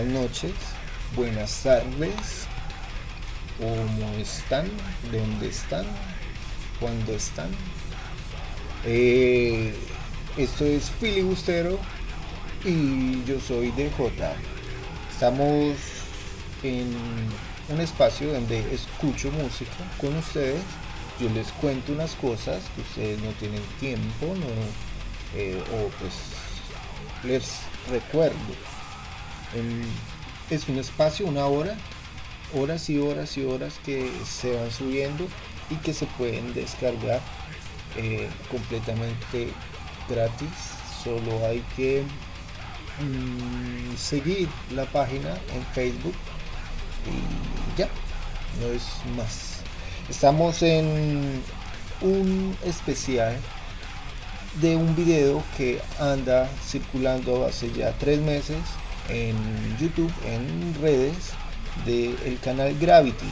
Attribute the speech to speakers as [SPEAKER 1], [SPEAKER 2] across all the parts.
[SPEAKER 1] buenas noches, buenas tardes. ¿Cómo están? ¿Dónde están? ¿Cuándo están? Eh, esto es Filibustero y yo soy DJ. Estamos en un espacio donde escucho música con ustedes. Yo les cuento unas cosas que ustedes no tienen tiempo, no, eh, o pues les recuerdo. Es un espacio, una hora, horas y horas y horas que se van subiendo y que se pueden descargar eh, completamente gratis. Solo hay que mm, seguir la página en Facebook y ya, no es más. Estamos en un especial de un video que anda circulando hace ya tres meses en YouTube, en redes del canal Gravity.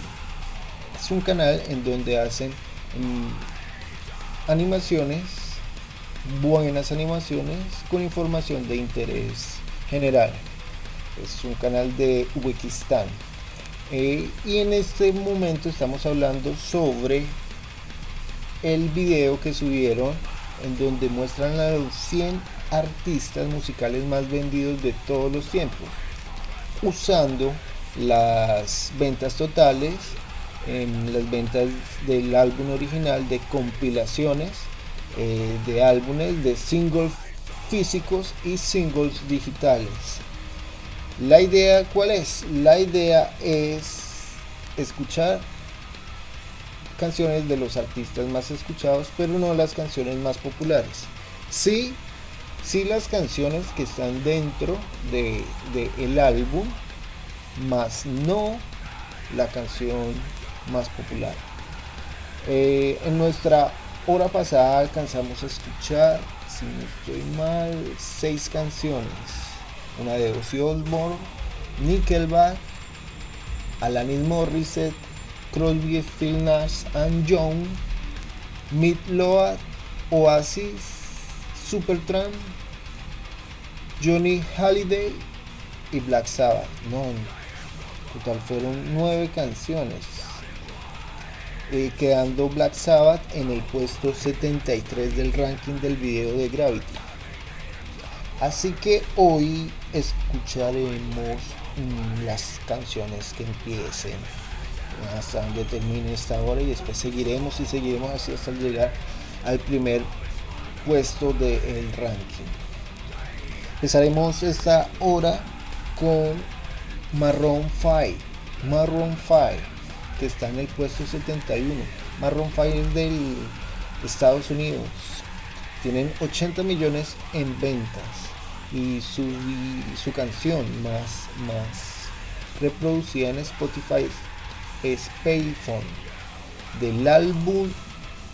[SPEAKER 1] Es un canal en donde hacen mm, animaciones, buenas animaciones con información de interés general. Es un canal de Uzbekistán. Eh, y en este momento estamos hablando sobre el video que subieron en donde muestran a los 100 artistas musicales más vendidos de todos los tiempos, usando las ventas totales, en las ventas del álbum original, de compilaciones, eh, de álbumes, de singles físicos y singles digitales. La idea, ¿cuál es? La idea es escuchar canciones de los artistas más escuchados, pero no las canciones más populares. Sí, sí las canciones que están dentro de, el álbum, más no la canción más popular. Eh, en nuestra hora pasada alcanzamos a escuchar, si no estoy mal, seis canciones una de Ozzy Osbourne, Nickelback, Alanis Morissette, Crosby, Still Nash and Young, Meat Load, Oasis, Supertramp, Johnny Halliday y Black Sabbath. No, total fueron nueve canciones. Eh, quedando Black Sabbath en el puesto 73 del ranking del video de Gravity. Así que hoy escucharemos mm, las canciones que empiecen hasta donde termine esta hora y después seguiremos y seguiremos así hasta llegar al primer puesto del ranking. Empezaremos esta hora con Marron 5. Marron 5 que está en el puesto 71. Marron 5 es del Estados Unidos. Tienen 80 millones en ventas y su, su canción más, más reproducida en Spotify es Payphone del álbum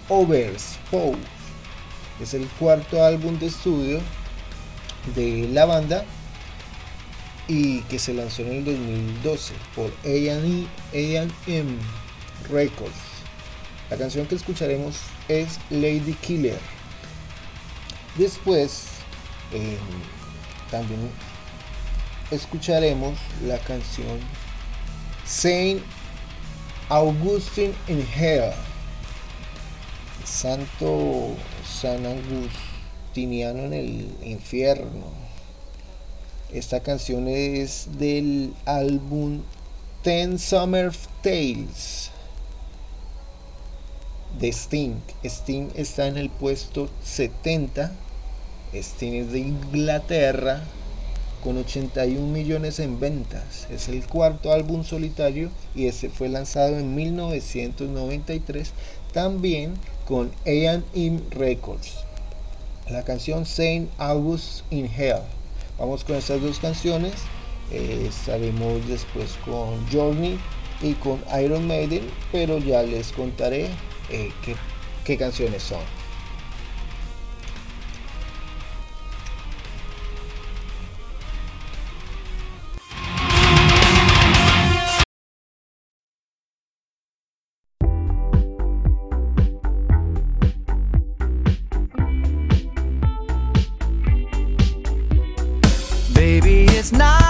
[SPEAKER 1] Overspoke. Es el cuarto álbum de estudio de la banda y que se lanzó en el 2012 por AM Records. La canción que escucharemos es Lady Killer. Después, también escucharemos la canción Saint Augustine in Hell. Santo San Agustiniano en el infierno. Esta canción es del álbum Ten Summer Tales de Sting. Sting está en el puesto 70 Sting es de Inglaterra con 81 millones en ventas. Es el cuarto álbum solitario y ese fue lanzado en 1993 también con A&M Records. La canción Saint August in Hell. Vamos con estas dos canciones. Eh, estaremos después con Journey y con Iron Maiden, pero ya les contaré eh, qué canciones son.
[SPEAKER 2] It's not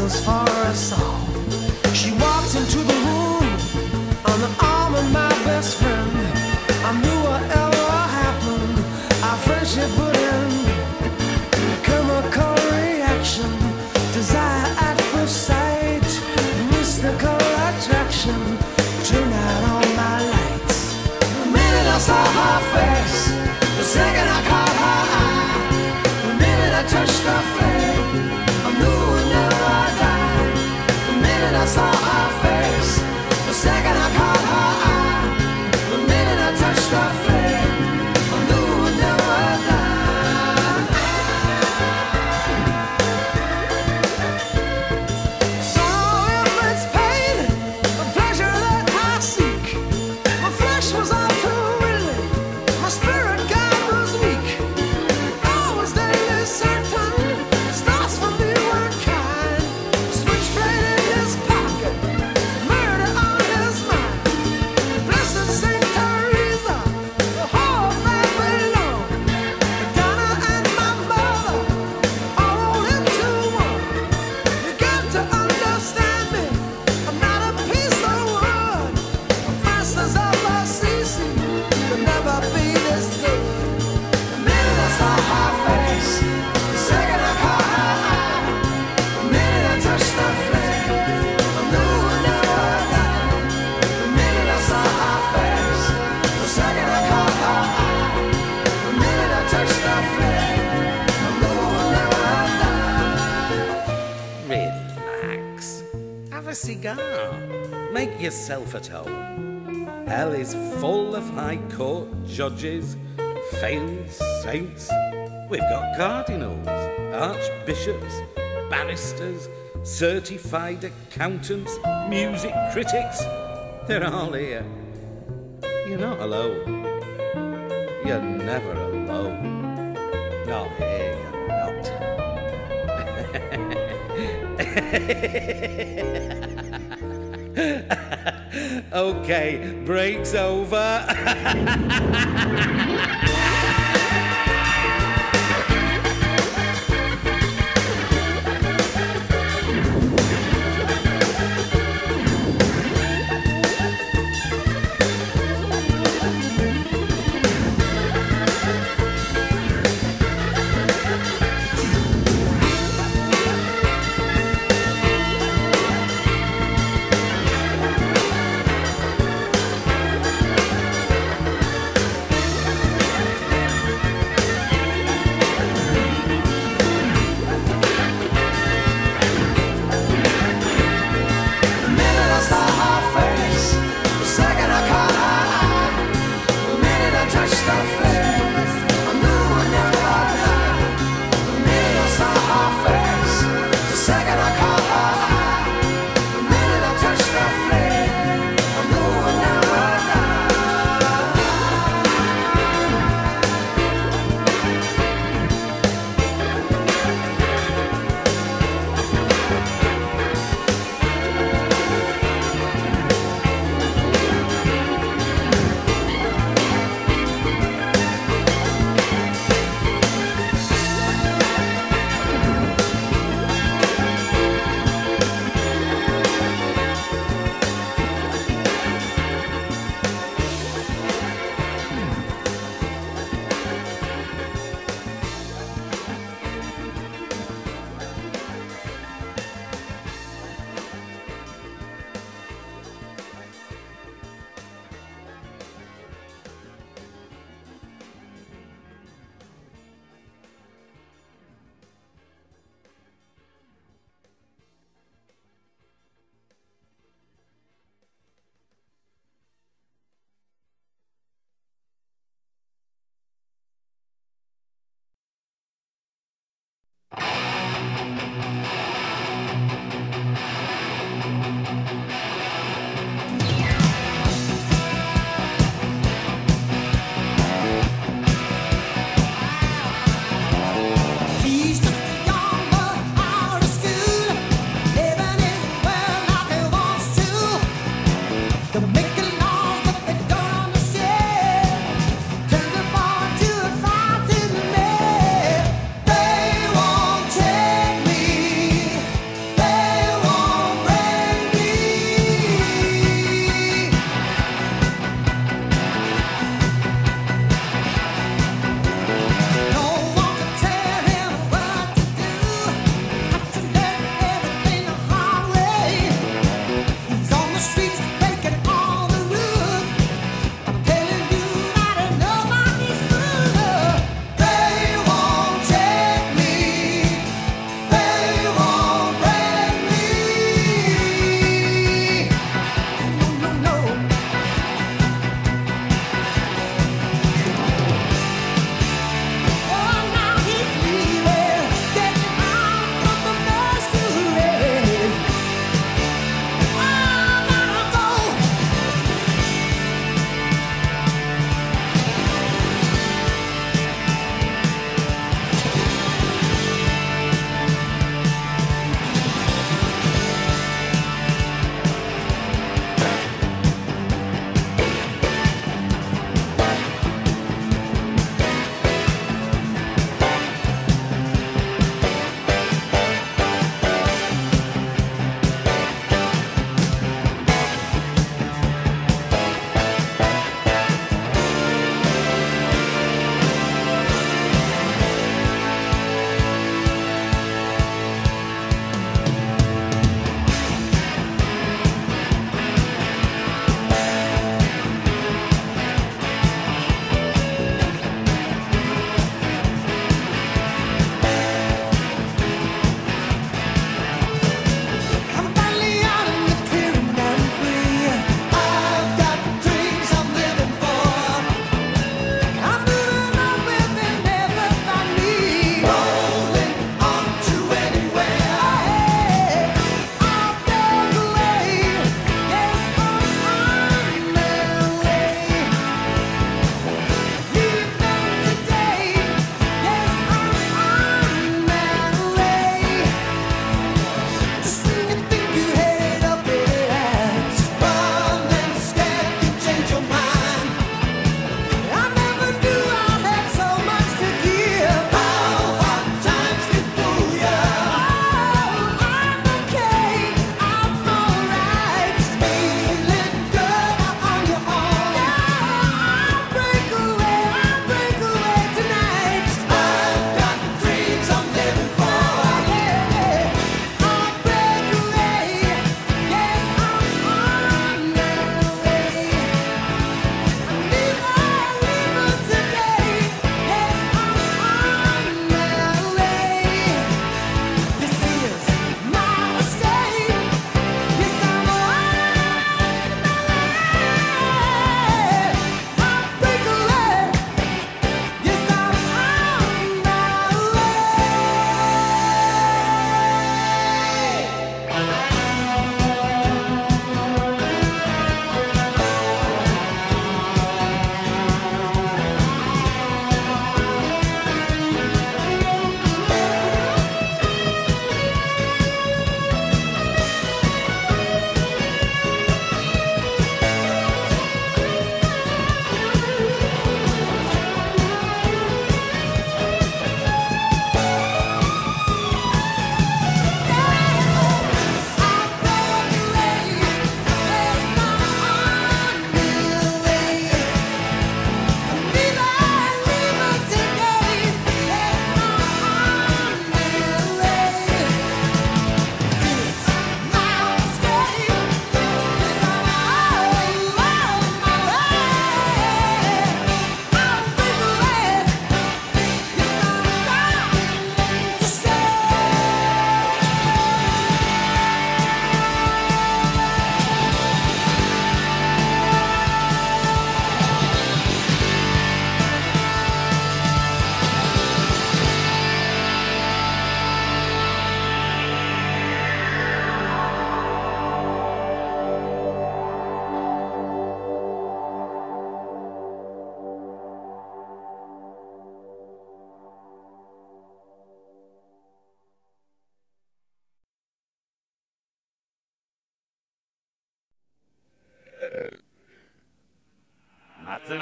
[SPEAKER 3] lessons for us all.
[SPEAKER 4] Cigar. Make yourself at home. Hell is full of high court judges, failed saints. We've got cardinals, archbishops, barristers, certified accountants, music critics. They're all here. You're not alone. You're never alone. Not here, okay, break's over.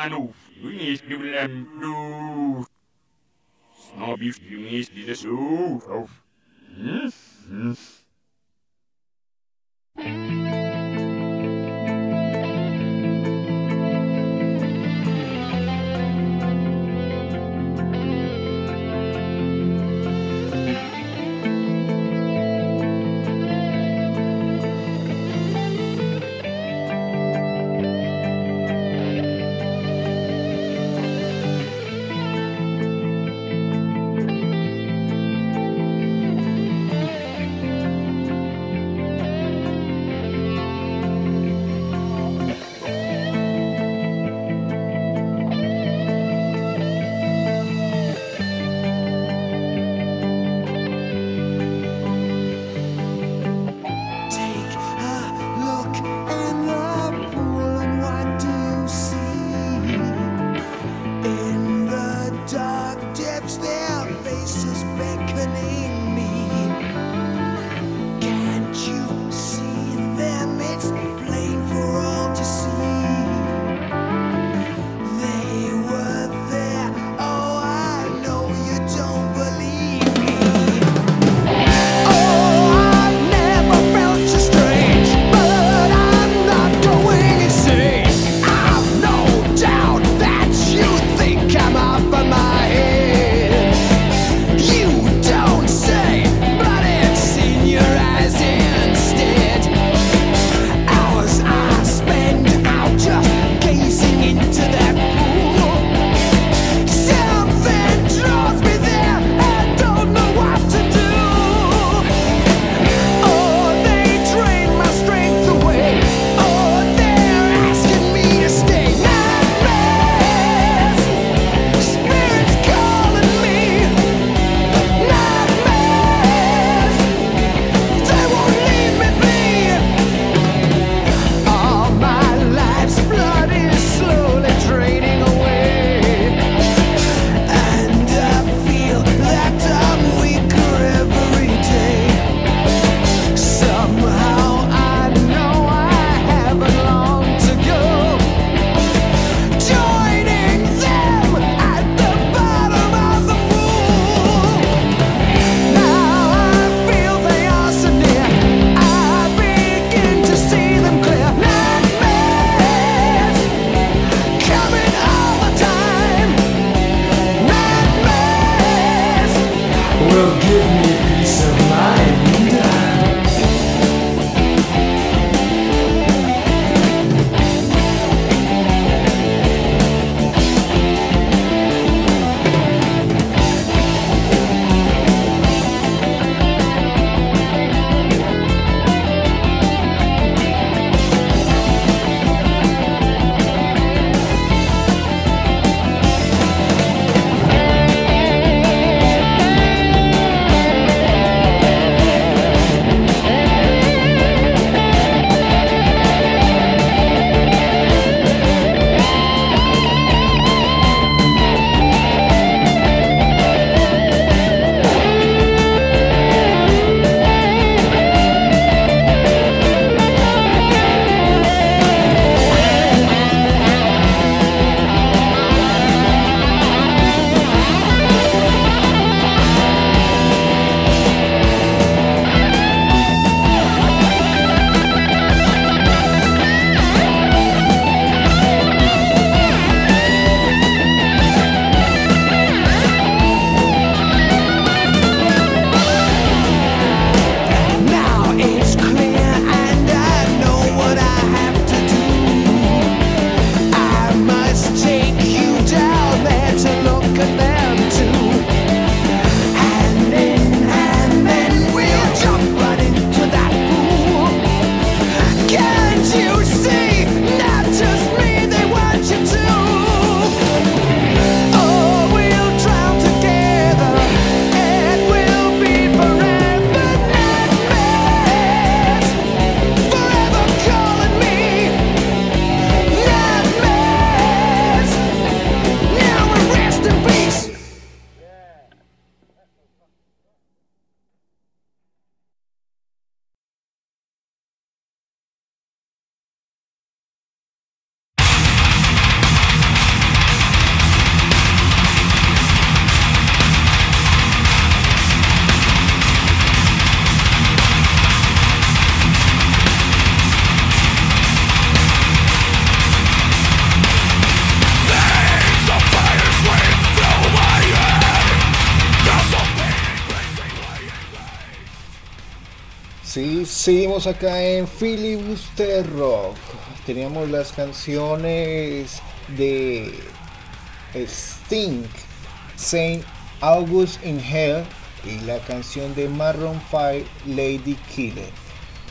[SPEAKER 5] Lanouf, you need to be lamb loof. Snobbish, you need
[SPEAKER 1] to be the soof of. Acá en Filibuster Rock. Teníamos las canciones de Sting, Saint August in Hell y la canción de Marron 5, Lady Killer.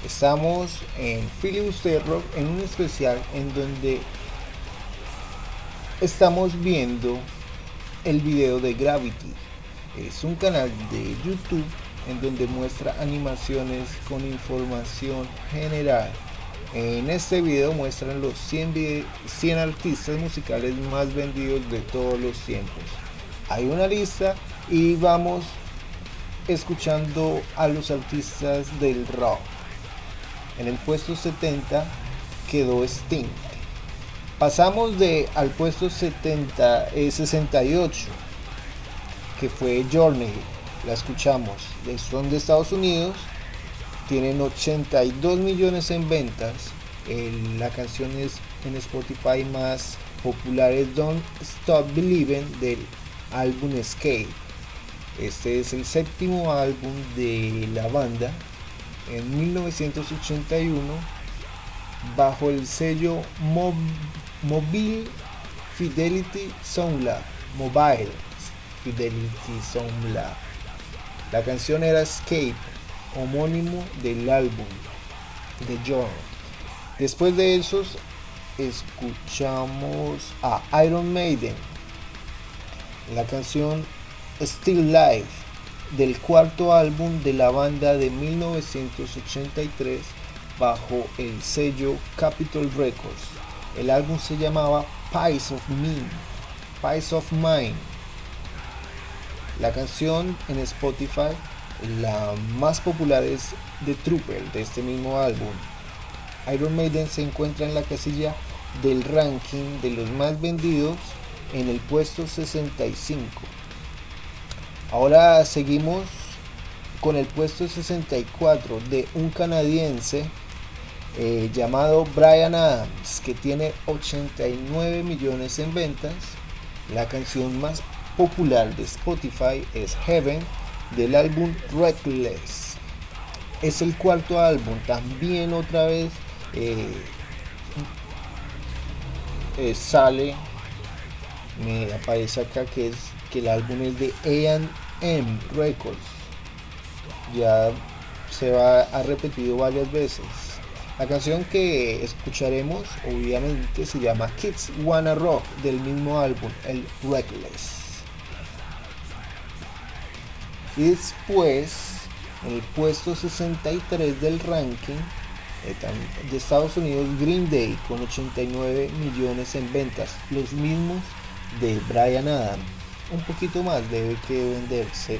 [SPEAKER 1] Estamos en Filibuster Rock en un especial en donde estamos viendo el video de Gravity. Es un canal de YouTube en donde muestra animaciones con información general. En este video muestran los 100, vide- 100 artistas musicales más vendidos de todos los tiempos. Hay una lista y vamos escuchando a los artistas del rock. En el puesto 70 quedó Sting. Pasamos de al puesto 70, eh, 68 que fue Journey. La escuchamos. Son de Estados Unidos. Tienen 82 millones en ventas. La canción es en Spotify más popular es Don't Stop Believing del álbum Escape. Este es el séptimo álbum de la banda. En 1981 bajo el sello Mob- Mobile Fidelity Sound Lab. Mobile Fidelity Sound Lab. La canción era Escape, homónimo del álbum de John. Después de esos, escuchamos a Iron Maiden. La canción Still Life del cuarto álbum de la banda de 1983 bajo el sello Capitol Records. El álbum se llamaba Pies of Mine. Pies of Mine. La canción en Spotify, la más popular es The Trooper de este mismo álbum. Iron Maiden se encuentra en la casilla del ranking de los más vendidos en el puesto 65. Ahora seguimos con el puesto 64 de un canadiense eh, llamado Brian Adams que tiene 89 millones en ventas. La canción más popular de Spotify es Heaven del álbum Reckless. Es el cuarto álbum, también otra vez eh, eh, sale, me aparece acá que es que el álbum es de A&M Records. Ya se va ha repetido varias veces. La canción que escucharemos obviamente se llama Kids Wanna Rock del mismo álbum, el Reckless. Y después, en el puesto 63 del ranking eh, de Estados Unidos, Green Day con 89 millones en ventas, los mismos de Brian Adams. Un poquito más debe que venderse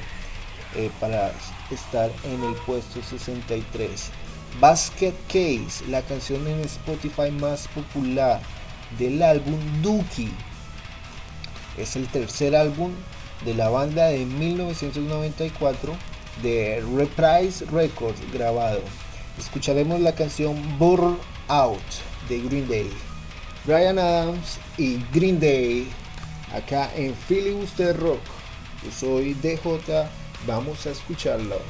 [SPEAKER 1] eh, para estar en el puesto 63. Basket Case, la canción en Spotify más popular del álbum Dookie. Es el tercer álbum de la banda de 1994 de Reprise Records grabado. Escucharemos la canción Burn Out de Green Day. Brian Adams y Green Day acá en Filibuster Rock. Yo soy DJ, vamos a escucharlos.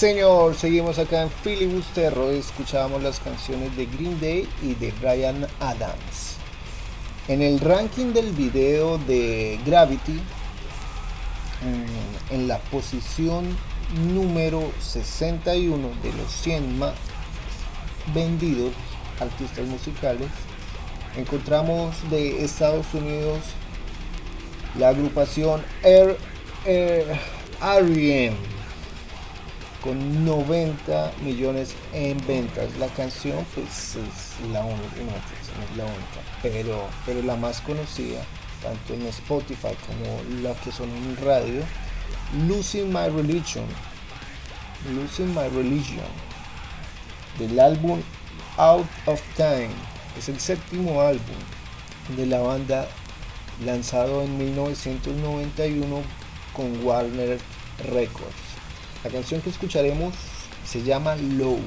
[SPEAKER 1] Señor, seguimos acá en Filibusterro. Escuchábamos las canciones de Green Day y de Brian Adams. En el ranking del video de Gravity, mm, en la posición número 61 de los 100 más vendidos artistas musicales, encontramos de Estados Unidos la agrupación Air, R.E.M. con 90 millones en ventas. La canción pues es la única, no, es la única, pero, pero la más conocida, tanto en Spotify como la que son en radio, Losing My Religion. Losing My Religion. Del álbum Out of Time. Es el séptimo álbum de la banda lanzado en 1991 con Warner Records. La canción que escucharemos se llama Low.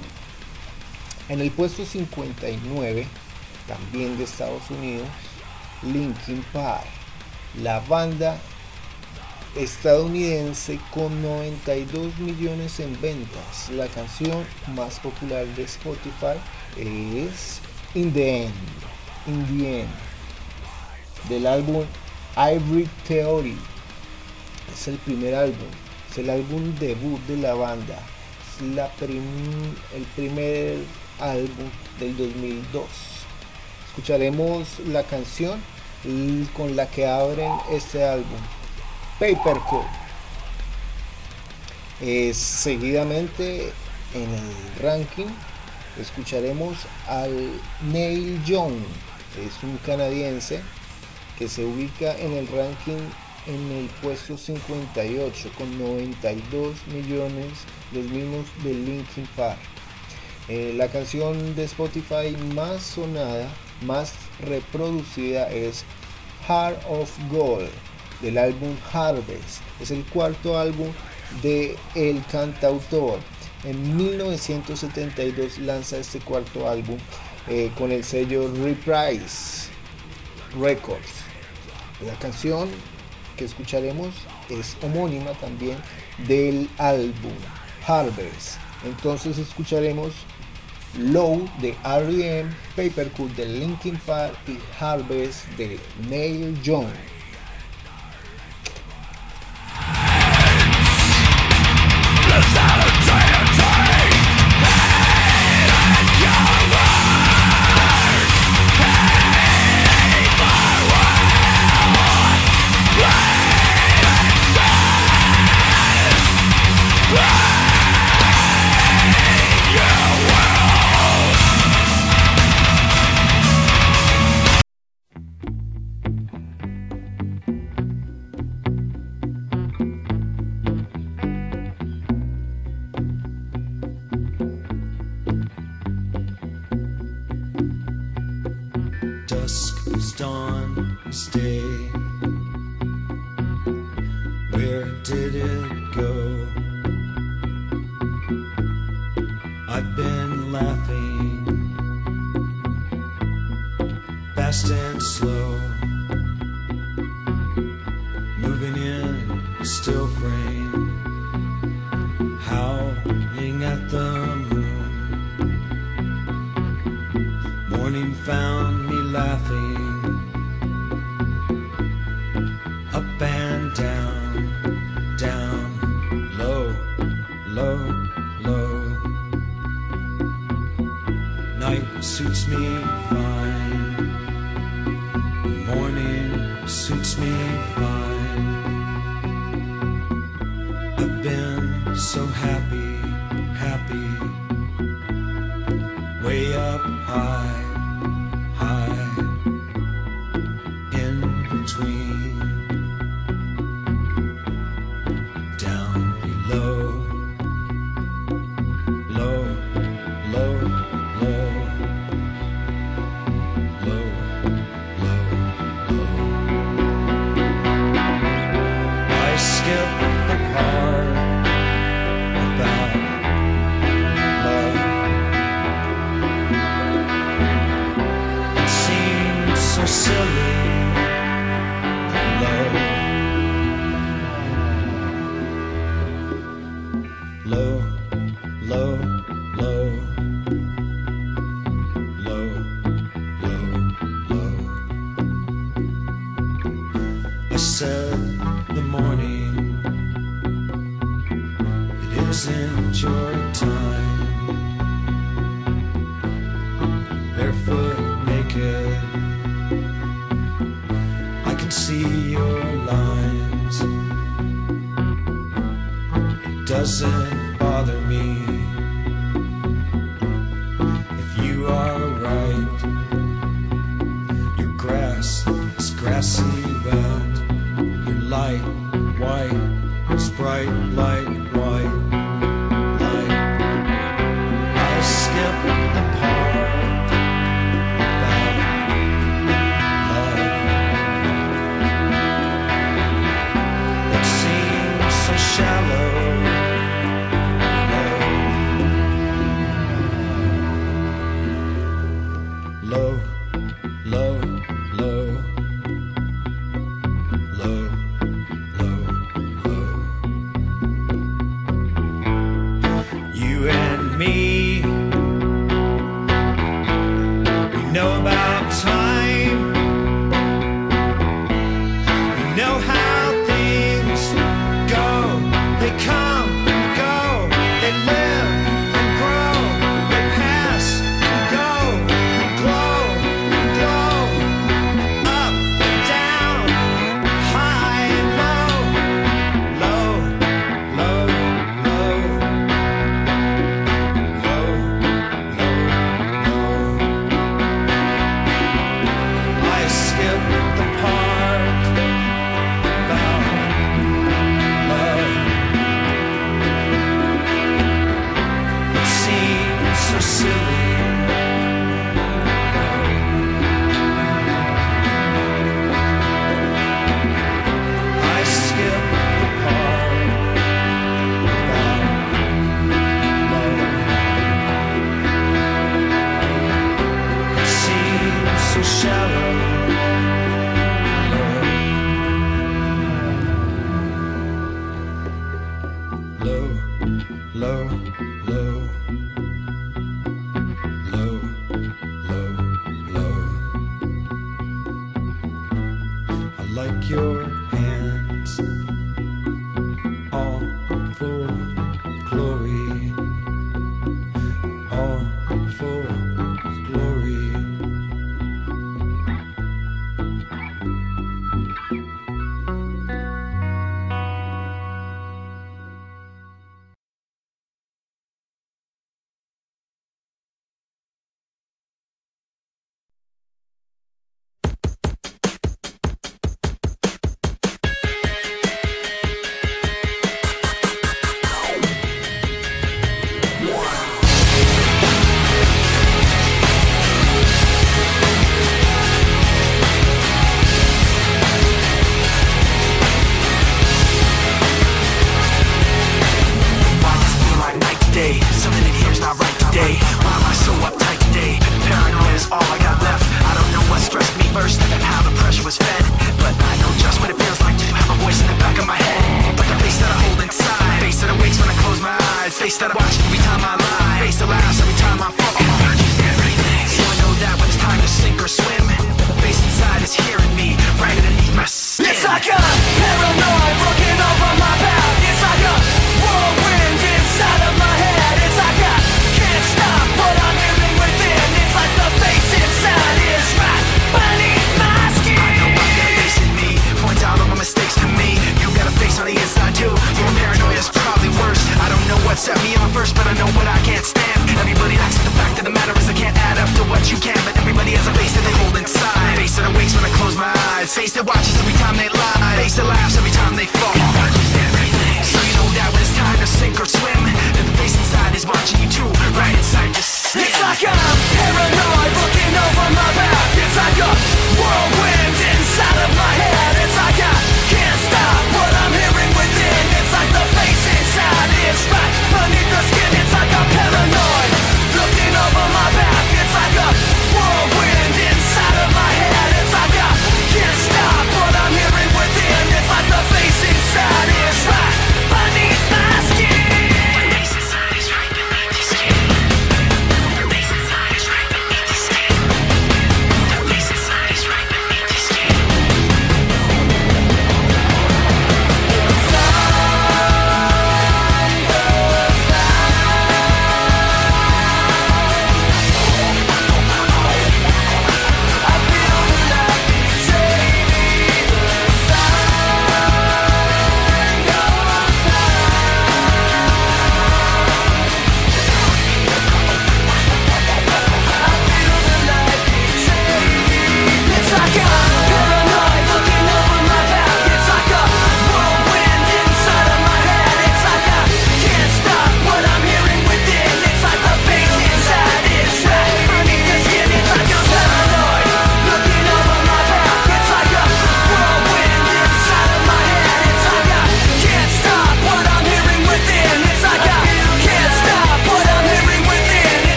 [SPEAKER 1] En el puesto 59, también de Estados Unidos, Linkin Park, la banda estadounidense con 92 millones en ventas. La canción más popular de Spotify es In the End, In the End, del álbum Ivory Theory. Es el primer álbum, es el álbum debut de la banda, es la prim- el primer álbum del 2002. Escucharemos la canción con la que abren este álbum, Papercut. Eh, seguidamente en el ranking escucharemos al Neil Young, es un canadiense que se ubica en el ranking en el puesto 58 con 92 millones, los mismos de Linkin Park. Eh, la canción de Spotify más sonada, más reproducida es Heart of Gold del álbum Harvest. Es el cuarto álbum de el cantautor. En 1972 lanza este cuarto álbum eh, con el sello Reprise Records. La canción que escucharemos es homónima también del álbum Harvest. Entonces escucharemos Low de R.E.M., Papercut de Linkin Park y Harvest de Neil Young.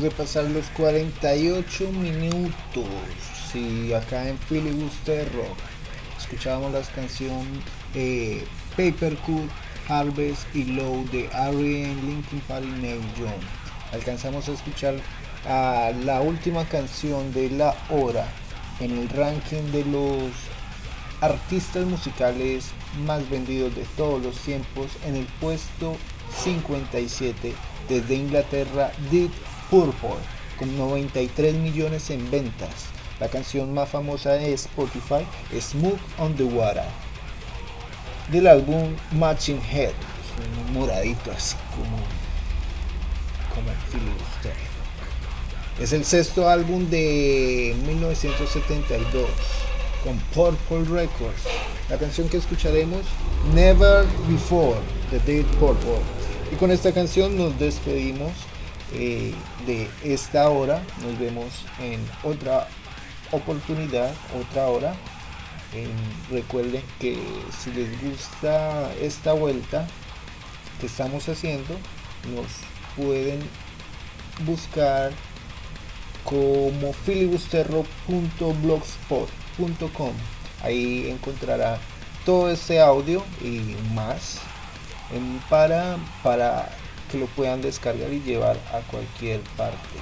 [SPEAKER 1] Acabamos de pasar los 48 minutos. Sí, acá en Filibuster Rock. Escuchábamos las canciones eh, Paper Cut, Harvest y Low de R.E.M., Linkin Park y Neil Young. Alcanzamos a escuchar a la última canción de la hora en el ranking de los artistas musicales más vendidos de todos los tiempos en el puesto 57 desde Inglaterra Deep Purple con 93 millones en ventas. La canción más famosa de Spotify es Smooth on the Water del álbum Matching Head, es un moradito así como como el filibuster. Es el sexto álbum de 1972 con Purple Records. La canción que escucharemos, Never Before, de Deep Purple. Y con esta canción nos despedimos eh, de esta hora. Nos vemos en otra oportunidad, otra hora. Eh, recuerden que si les gusta esta vuelta que estamos haciendo, nos pueden buscar como filibusterro.blogspot.com. Ahí encontrará todo este audio y más para, para que lo puedan descargar y llevar a cualquier parte.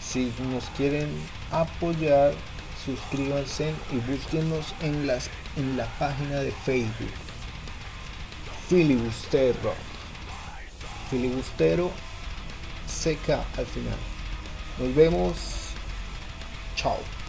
[SPEAKER 1] Si nos quieren apoyar, suscríbanse y búsquenos en, las, en la página de Facebook. Filibustero. Filibustero seca al final. Nos vemos. Chao.